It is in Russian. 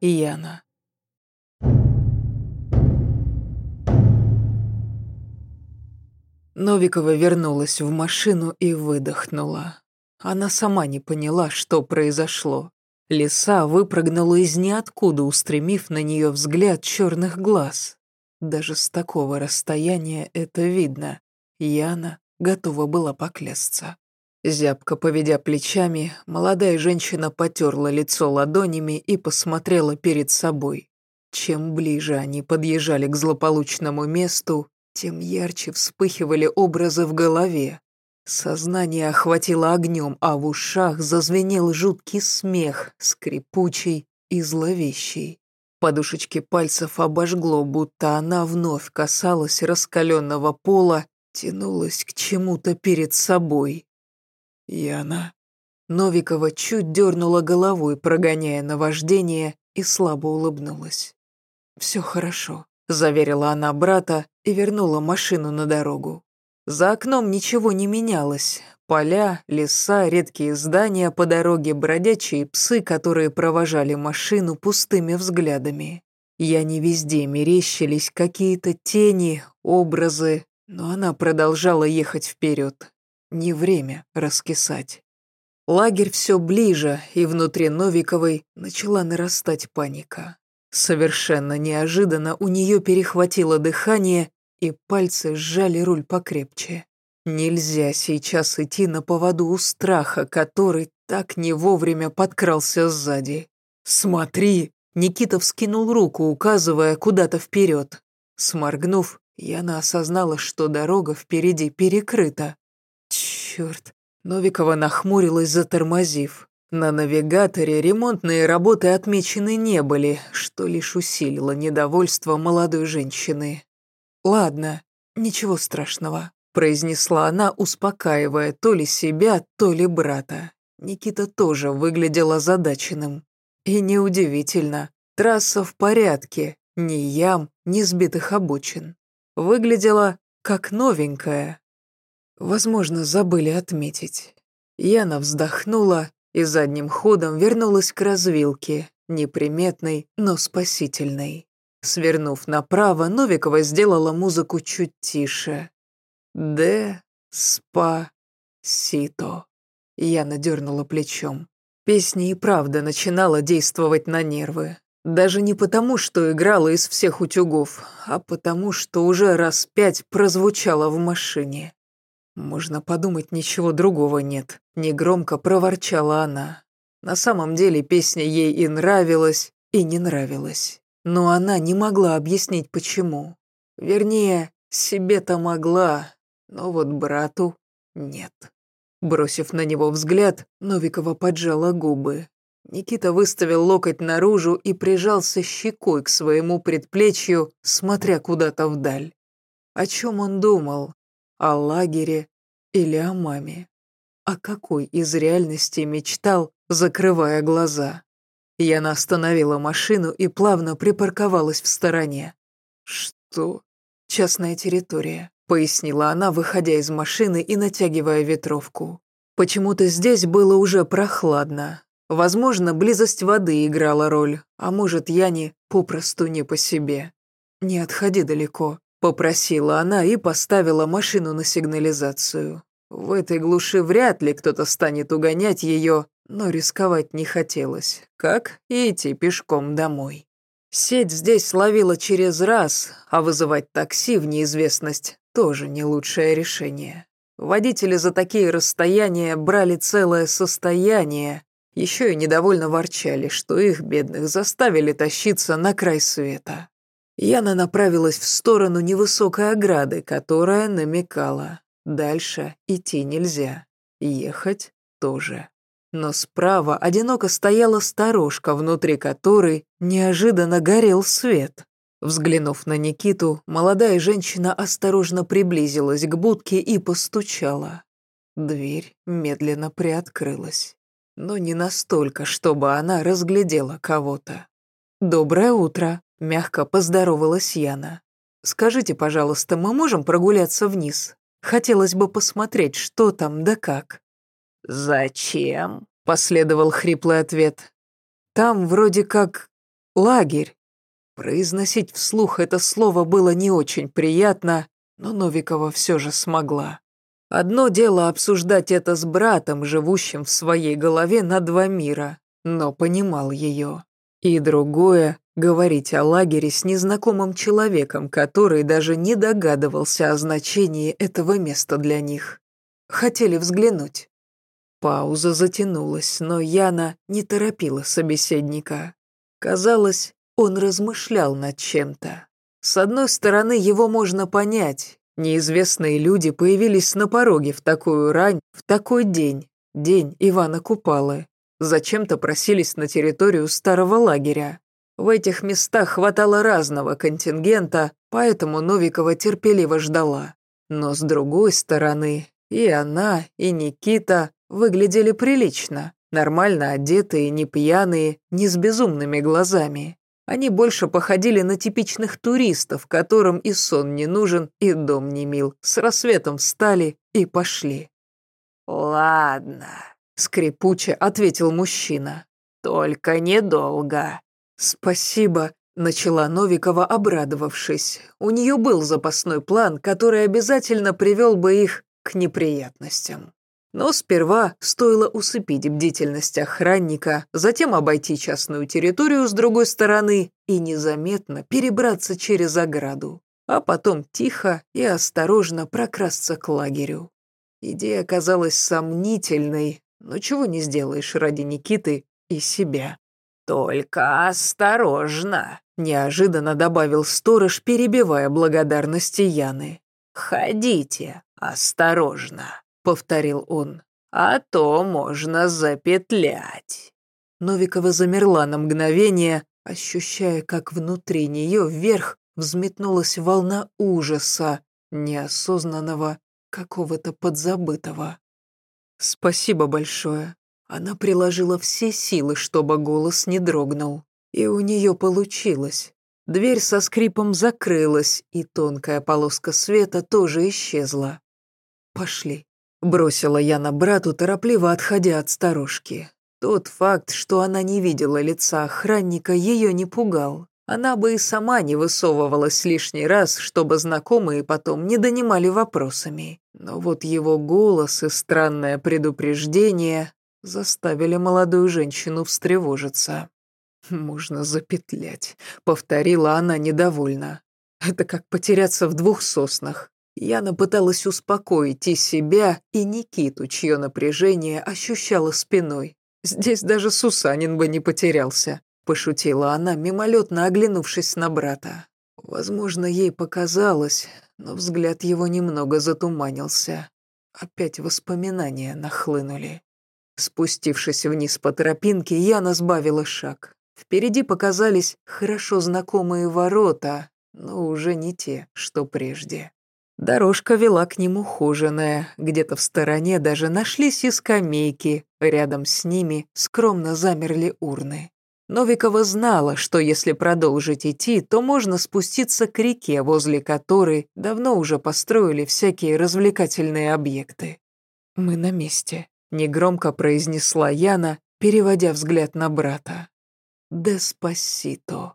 Яна. Новикова вернулась в машину и выдохнула. Она сама не поняла, что произошло. Лиса выпрыгнула из ниоткуда, устремив на нее взгляд черных глаз. Даже с такого расстояния это видно. Яна готова была поклясться. Зябко поведя плечами, молодая женщина потерла лицо ладонями и посмотрела перед собой. Чем ближе они подъезжали к злополучному месту, тем ярче вспыхивали образы в голове. Сознание охватило огнем, а в ушах зазвенел жуткий смех, скрипучий и зловещий. Подушечки пальцев обожгло, будто она вновь касалась раскаленного пола, тянулась к чему-то перед собой. «Яна?» Новикова чуть дернула головой, прогоняя наваждение, и слабо улыбнулась. «Все хорошо», — заверила она брата и вернула машину на дорогу. За окном ничего не менялось. Поля, леса, редкие здания по дороге, бродячие псы, которые провожали машину пустыми взглядами. Я не везде мерещились какие-то тени, образы, но она продолжала ехать вперед. Не время раскисать. Лагерь все ближе, и внутри Новиковой начала нарастать паника. Совершенно неожиданно у нее перехватило дыхание, и пальцы сжали руль покрепче. Нельзя сейчас идти на поводу у страха, который так не вовремя подкрался сзади. «Смотри!» Никита вскинул руку, указывая куда-то вперед. Сморгнув, Яна осознала, что дорога впереди перекрыта. Черт! Новикова нахмурилась, затормозив. На навигаторе ремонтные работы отмечены не были, что лишь усилило недовольство молодой женщины. «Ладно, ничего страшного», — произнесла она, успокаивая то ли себя, то ли брата. Никита тоже выглядел озадаченным. И неудивительно, трасса в порядке, ни ям, ни сбитых обочин. Выглядела как новенькая. Возможно, забыли отметить. Яна вздохнула и задним ходом вернулась к развилке, неприметной, но спасительной. Свернув направо, Новикова сделала музыку чуть тише. «Де спа сито». Яна дернула плечом. Песня и правда начинала действовать на нервы. Даже не потому, что играла из всех утюгов, а потому, что уже раз пять прозвучала в машине. «Можно подумать, ничего другого нет», — негромко проворчала она. На самом деле песня ей и нравилась, и не нравилась. Но она не могла объяснить, почему. Вернее, себе-то могла, но вот брату нет. Бросив на него взгляд, Новикова поджала губы. Никита выставил локоть наружу и прижался щекой к своему предплечью, смотря куда-то вдаль. О чем он думал? О лагере или о маме? О какой из реальностей мечтал, закрывая глаза? Яна остановила машину и плавно припарковалась в стороне. «Что?» «Частная территория», — пояснила она, выходя из машины и натягивая ветровку. Почему-то здесь было уже прохладно. Возможно, близость воды играла роль, а может, Яне попросту не по себе. «Не отходи далеко», Попросила она и поставила машину на сигнализацию. В этой глуши вряд ли кто-то станет угонять ее, но рисковать не хотелось, как и идти пешком домой. Сеть здесь ловила через раз, а вызывать такси в неизвестность тоже не лучшее решение. Водители за такие расстояния брали целое состояние, еще и недовольно ворчали, что их, бедных, заставили тащиться на край света. Яна направилась в сторону невысокой ограды, которая намекала. Дальше идти нельзя. Ехать тоже. Но справа одиноко стояла сторожка, внутри которой неожиданно горел свет. Взглянув на Никиту, молодая женщина осторожно приблизилась к будке и постучала. Дверь медленно приоткрылась. Но не настолько, чтобы она разглядела кого-то. «Доброе утро», Мягко поздоровалась Яна. «Скажите, пожалуйста, мы можем прогуляться вниз? Хотелось бы посмотреть, что там да как». «Зачем?» — последовал хриплый ответ. «Там вроде как лагерь. Произносить вслух это слово было не очень приятно, но Новикова все же смогла. Одно дело обсуждать это с братом, живущим в своей голове на два мира, но понимал ее. И другое — говорить о лагере с незнакомым человеком, который даже не догадывался о значении этого места для них. Хотели взглянуть. Пауза затянулась, но Яна не торопила собеседника. Казалось, он размышлял над чем-то. С одной стороны, его можно понять. Неизвестные люди появились на пороге в такую рань, в такой день, день Ивана Купалы. Зачем-то просились на территорию старого лагеря. В этих местах хватало разного контингента, поэтому Новикова терпеливо ждала. Но с другой стороны, и она, и Никита выглядели прилично, нормально одетые, не пьяные, не с безумными глазами. Они больше походили на типичных туристов, которым и сон не нужен, и дом не мил. С рассветом встали и пошли. «Ладно», — скрипуче ответил мужчина. «Только недолго». «Спасибо», — начала Новикова, обрадовавшись. У нее был запасной план, который обязательно привел бы их к неприятностям. Но сперва стоило усыпить бдительность охранника, затем обойти частную территорию с другой стороны и незаметно перебраться через ограду, а потом тихо и осторожно прокрасться к лагерю. Идея казалась сомнительной, но чего не сделаешь ради Никиты и себя. «Только осторожно», — неожиданно добавил сторож, перебивая благодарности Яны. «Ходите осторожно» повторил он. «А то можно запетлять». Новикова замерла на мгновение, ощущая, как внутри нее вверх взметнулась волна ужаса, неосознанного, какого-то подзабытого. «Спасибо большое». Она приложила все силы, чтобы голос не дрогнул. И у нее получилось. Дверь со скрипом закрылась, и тонкая полоска света тоже исчезла. «Пошли». Бросила я на брату, торопливо отходя от старушки. Тот факт, что она не видела лица охранника, ее не пугал. Она бы и сама не высовывалась лишний раз, чтобы знакомые потом не донимали вопросами. Но вот его голос и странное предупреждение заставили молодую женщину встревожиться. «Можно запетлять», — повторила она недовольно. «Это как потеряться в двух соснах. Яна пыталась успокоить и себя, и Никиту, чье напряжение ощущала спиной. «Здесь даже Сусанин бы не потерялся», – пошутила она, мимолетно оглянувшись на брата. Возможно, ей показалось, но взгляд его немного затуманился. Опять воспоминания нахлынули. Спустившись вниз по тропинке, Яна сбавила шаг. Впереди показались хорошо знакомые ворота, но уже не те, что прежде. Дорожка вела к ним ухоженная, где-то в стороне даже нашлись и скамейки, рядом с ними скромно замерли урны. Новикова знала, что если продолжить идти, то можно спуститься к реке, возле которой давно уже построили всякие развлекательные объекты. «Мы на месте», — негромко произнесла Яна, переводя взгляд на брата. «Деспасито».